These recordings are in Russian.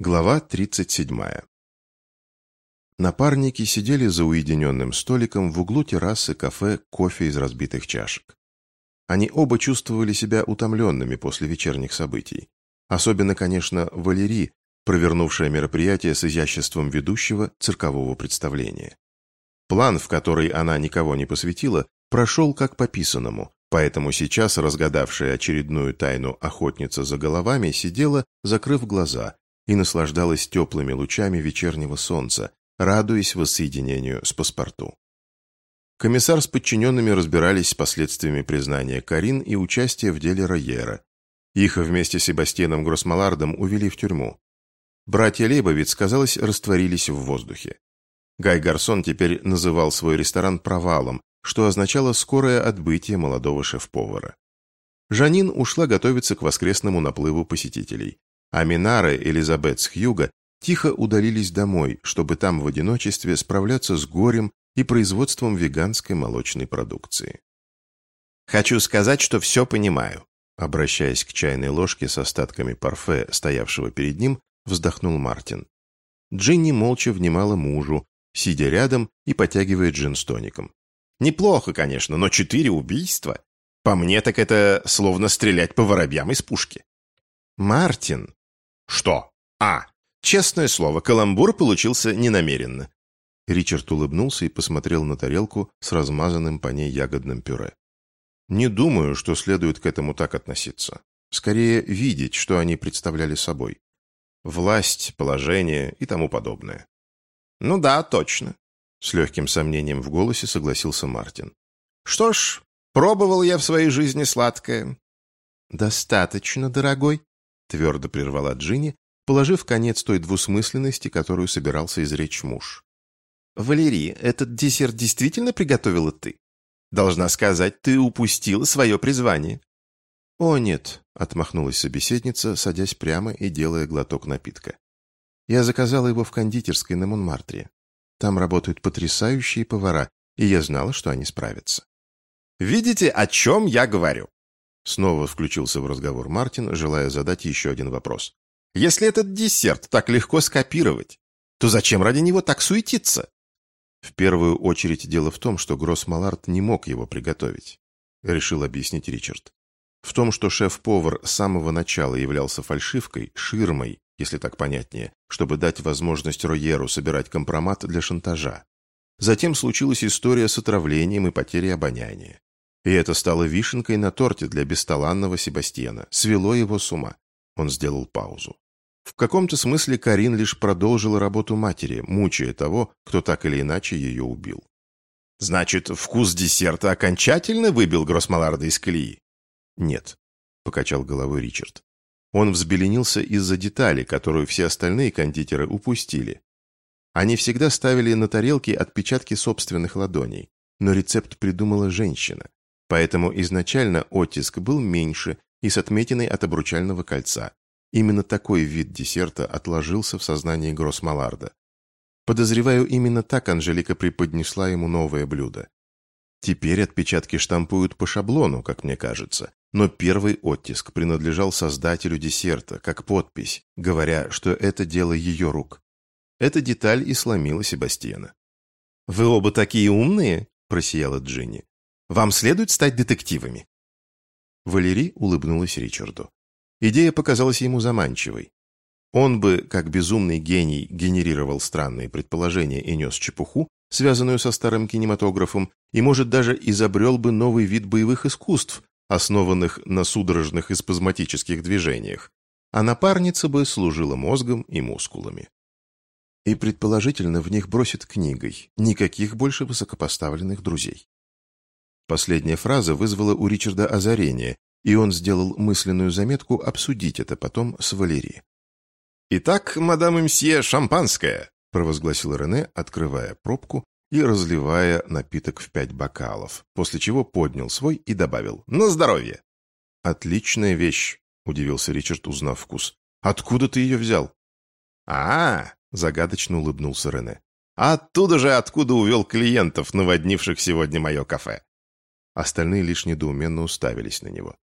Глава 37. Напарники сидели за уединенным столиком в углу террасы кафе кофе из разбитых чашек. Они оба чувствовали себя утомленными после вечерних событий. Особенно, конечно, Валерий, провернувшая мероприятие с изяществом ведущего циркового представления. План, в который она никого не посвятила, прошел как по писанному, поэтому сейчас разгадавшая очередную тайну охотница за головами сидела, закрыв глаза, и наслаждалась теплыми лучами вечернего солнца, радуясь воссоединению с паспорту. Комиссар с подчиненными разбирались с последствиями признания Карин и участия в деле Ройера. Их вместе с Себастьяном Гроссмалардом увели в тюрьму. Братья Лейбовиц, казалось, растворились в воздухе. Гай Гарсон теперь называл свой ресторан провалом, что означало скорое отбытие молодого шеф-повара. Жанин ушла готовиться к воскресному наплыву посетителей а Минара Элизабет с Хьюга тихо удалились домой, чтобы там в одиночестве справляться с горем и производством веганской молочной продукции. «Хочу сказать, что все понимаю», обращаясь к чайной ложке с остатками парфе, стоявшего перед ним, вздохнул Мартин. Джинни молча внимала мужу, сидя рядом и потягивая джин с тоником. «Неплохо, конечно, но четыре убийства? По мне так это словно стрелять по воробьям из пушки». «Мартин!» «Что? А, честное слово, каламбур получился ненамеренно». Ричард улыбнулся и посмотрел на тарелку с размазанным по ней ягодным пюре. «Не думаю, что следует к этому так относиться. Скорее, видеть, что они представляли собой. Власть, положение и тому подобное». «Ну да, точно», — с легким сомнением в голосе согласился Мартин. «Что ж, пробовал я в своей жизни сладкое». «Достаточно, дорогой», твердо прервала Джинни, положив конец той двусмысленности, которую собирался изречь муж. «Валерий, этот десерт действительно приготовила ты? Должна сказать, ты упустила свое призвание». «О, нет», — отмахнулась собеседница, садясь прямо и делая глоток напитка. «Я заказала его в кондитерской на Монмартре. Там работают потрясающие повара, и я знала, что они справятся». «Видите, о чем я говорю?» Снова включился в разговор Мартин, желая задать еще один вопрос. «Если этот десерт так легко скопировать, то зачем ради него так суетиться?» В первую очередь дело в том, что Гроссмалард не мог его приготовить, решил объяснить Ричард. В том, что шеф-повар с самого начала являлся фальшивкой, ширмой, если так понятнее, чтобы дать возможность Ройеру собирать компромат для шантажа. Затем случилась история с отравлением и потерей обоняния. И это стало вишенкой на торте для бесталанного Себастьяна, свело его с ума. Он сделал паузу. В каком-то смысле Карин лишь продолжила работу матери, мучая того, кто так или иначе ее убил. «Значит, вкус десерта окончательно выбил Гроссмаларда из колеи?» «Нет», — покачал головой Ричард. Он взбеленился из-за детали, которую все остальные кондитеры упустили. Они всегда ставили на тарелки отпечатки собственных ладоней, но рецепт придумала женщина. Поэтому изначально оттиск был меньше и с отметиной от обручального кольца. Именно такой вид десерта отложился в сознании Гроссмаларда. Подозреваю, именно так Анжелика преподнесла ему новое блюдо. Теперь отпечатки штампуют по шаблону, как мне кажется, но первый оттиск принадлежал создателю десерта, как подпись, говоря, что это дело ее рук. Эта деталь и сломила Себастьяна. «Вы оба такие умные?» – просияла Джинни. Вам следует стать детективами». Валерий улыбнулась Ричарду. Идея показалась ему заманчивой. Он бы, как безумный гений, генерировал странные предположения и нес чепуху, связанную со старым кинематографом, и, может, даже изобрел бы новый вид боевых искусств, основанных на судорожных и спазматических движениях, а напарница бы служила мозгом и мускулами. И, предположительно, в них бросит книгой никаких больше высокопоставленных друзей. Последняя фраза вызвала у Ричарда озарение, и он сделал мысленную заметку обсудить это потом с Валери. «Итак, мадам и шампанское!» – провозгласил Рене, открывая пробку и разливая напиток в пять бокалов, после чего поднял свой и добавил «На здоровье!» «Отличная вещь», – удивился Ричард, узнав вкус. «Откуда ты ее взял?» «А, — загадочно улыбнулся Рене. «Оттуда же, откуда увел клиентов, наводнивших сегодня мое кафе. Остальные лишь недоуменно уставились на него.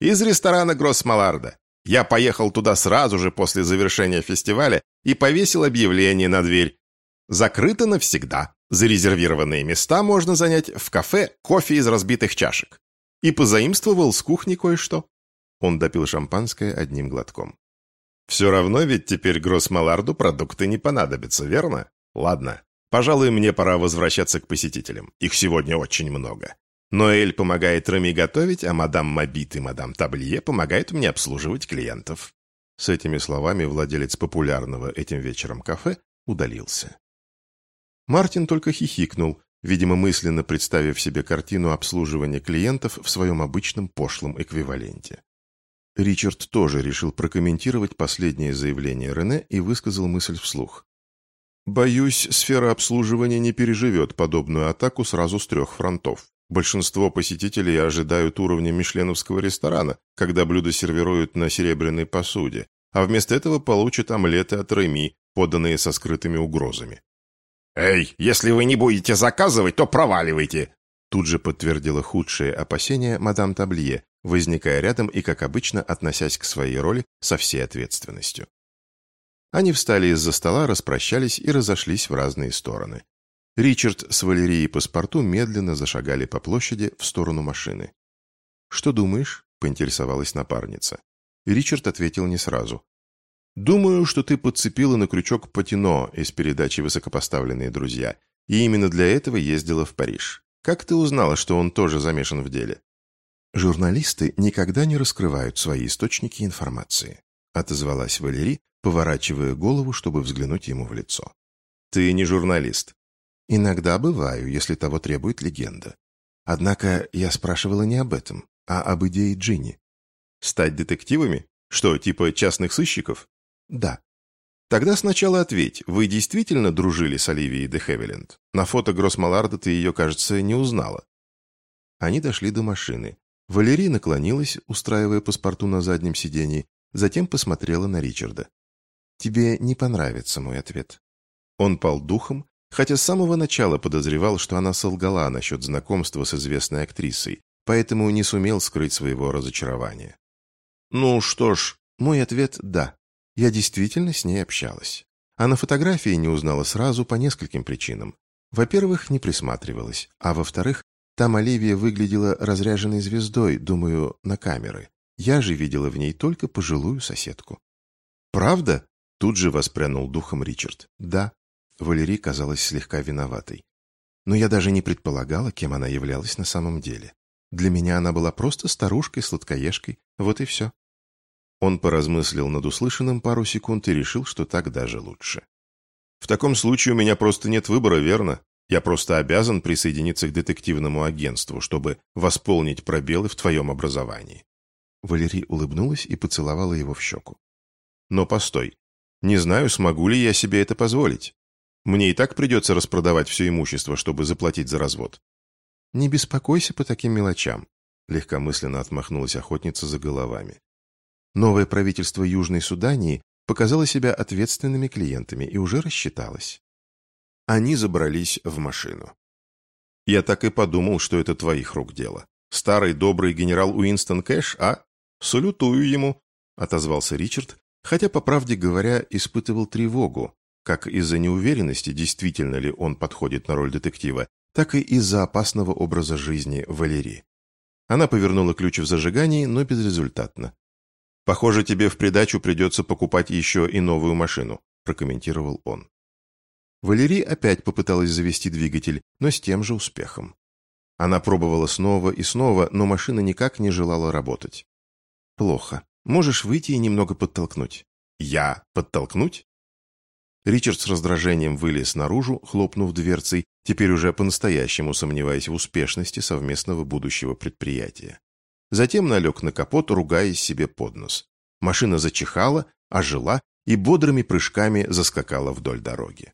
«Из ресторана Гроссмаларда. Я поехал туда сразу же после завершения фестиваля и повесил объявление на дверь. Закрыто навсегда. Зарезервированные места можно занять в кафе кофе из разбитых чашек. И позаимствовал с кухни кое-что. Он допил шампанское одним глотком. «Все равно ведь теперь Гроссмаларду продукты не понадобятся, верно? Ладно, пожалуй, мне пора возвращаться к посетителям. Их сегодня очень много. Ноэль помогает Рами готовить, а мадам Мобит и мадам Таблие помогают мне обслуживать клиентов». С этими словами владелец популярного этим вечером кафе удалился. Мартин только хихикнул, видимо, мысленно представив себе картину обслуживания клиентов в своем обычном пошлом эквиваленте. Ричард тоже решил прокомментировать последнее заявление Рене и высказал мысль вслух. «Боюсь, сфера обслуживания не переживет подобную атаку сразу с трех фронтов. Большинство посетителей ожидают уровня мишленовского ресторана, когда блюда сервируют на серебряной посуде, а вместо этого получат омлеты от Реми, поданные со скрытыми угрозами. «Эй, если вы не будете заказывать, то проваливайте!» Тут же подтвердила худшие опасения мадам Таблие, возникая рядом и, как обычно, относясь к своей роли со всей ответственностью. Они встали из-за стола, распрощались и разошлись в разные стороны. Ричард с Валерией паспорту медленно зашагали по площади в сторону машины. «Что думаешь?» — поинтересовалась напарница. Ричард ответил не сразу. «Думаю, что ты подцепила на крючок Патино из передачи «Высокопоставленные друзья», и именно для этого ездила в Париж. Как ты узнала, что он тоже замешан в деле?» «Журналисты никогда не раскрывают свои источники информации», отозвалась Валерий, поворачивая голову, чтобы взглянуть ему в лицо. «Ты не журналист». «Иногда бываю, если того требует легенда. Однако я спрашивала не об этом, а об идее Джинни». «Стать детективами? Что, типа частных сыщиков?» «Да». «Тогда сначала ответь, вы действительно дружили с Оливией де Хевиленд? На фото Гроссмаларда ты ее, кажется, не узнала». Они дошли до машины. Валерия наклонилась, устраивая паспорту на заднем сидении, затем посмотрела на Ричарда. «Тебе не понравится мой ответ». Он пал духом, хотя с самого начала подозревал, что она солгала насчет знакомства с известной актрисой, поэтому не сумел скрыть своего разочарования. «Ну что ж, мой ответ – да. Я действительно с ней общалась. А на фотографии не узнала сразу по нескольким причинам. Во-первых, не присматривалась, а во-вторых, там Оливия выглядела разряженной звездой, думаю, на камеры. Я же видела в ней только пожилую соседку. «Правда?» – тут же воспрянул духом Ричард. «Да». Валерий казалась слегка виноватой. Но я даже не предполагала, кем она являлась на самом деле. Для меня она была просто старушкой-сладкоежкой, вот и все. Он поразмыслил над услышанным пару секунд и решил, что так даже лучше. «В таком случае у меня просто нет выбора, верно? Я просто обязан присоединиться к детективному агентству, чтобы восполнить пробелы в твоем образовании». Валерий улыбнулась и поцеловала его в щеку. «Но постой. Не знаю, смогу ли я себе это позволить. Мне и так придется распродавать все имущество, чтобы заплатить за развод». «Не беспокойся по таким мелочам», — легкомысленно отмахнулась охотница за головами. Новое правительство Южной Судании показало себя ответственными клиентами и уже рассчиталось. Они забрались в машину. «Я так и подумал, что это твоих рук дело. Старый добрый генерал Уинстон Кэш, а? Салютую ему», — отозвался Ричард, хотя, по правде говоря, испытывал тревогу, как из-за неуверенности, действительно ли он подходит на роль детектива, так и из-за опасного образа жизни Валерии. Она повернула ключ в зажигании, но безрезультатно. «Похоже, тебе в придачу придется покупать еще и новую машину», прокомментировал он. Валерий опять попыталась завести двигатель, но с тем же успехом. Она пробовала снова и снова, но машина никак не желала работать. «Плохо. Можешь выйти и немного подтолкнуть». «Я? Подтолкнуть?» Ричард с раздражением вылез наружу, хлопнув дверцей, теперь уже по-настоящему сомневаясь в успешности совместного будущего предприятия. Затем налег на капот, ругаясь себе под нос. Машина зачихала, ожила и бодрыми прыжками заскакала вдоль дороги.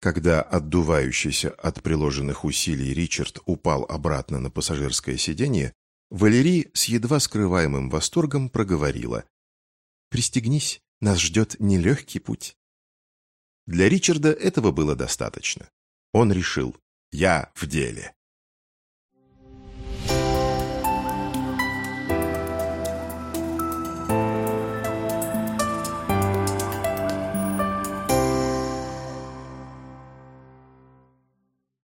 Когда отдувающийся от приложенных усилий Ричард упал обратно на пассажирское сиденье, Валерий с едва скрываемым восторгом проговорила. «Пристегнись, нас ждет нелегкий путь». Для Ричарда этого было достаточно. Он решил «Я в деле».